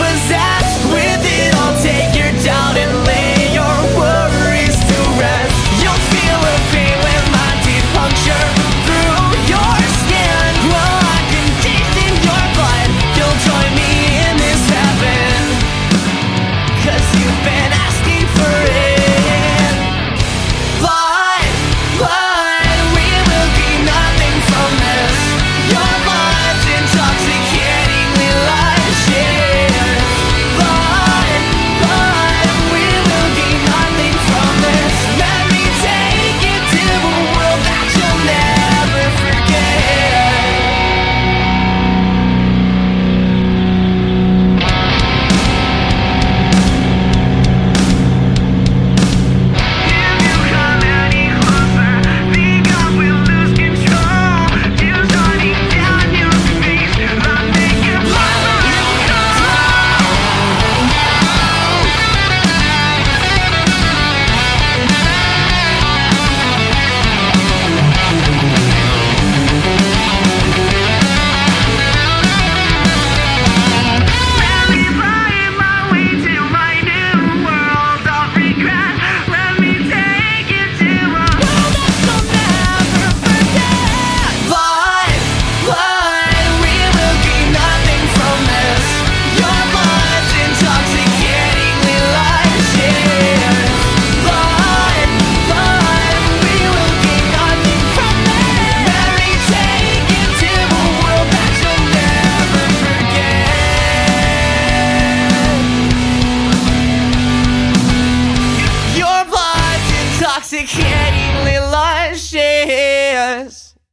Was that. security.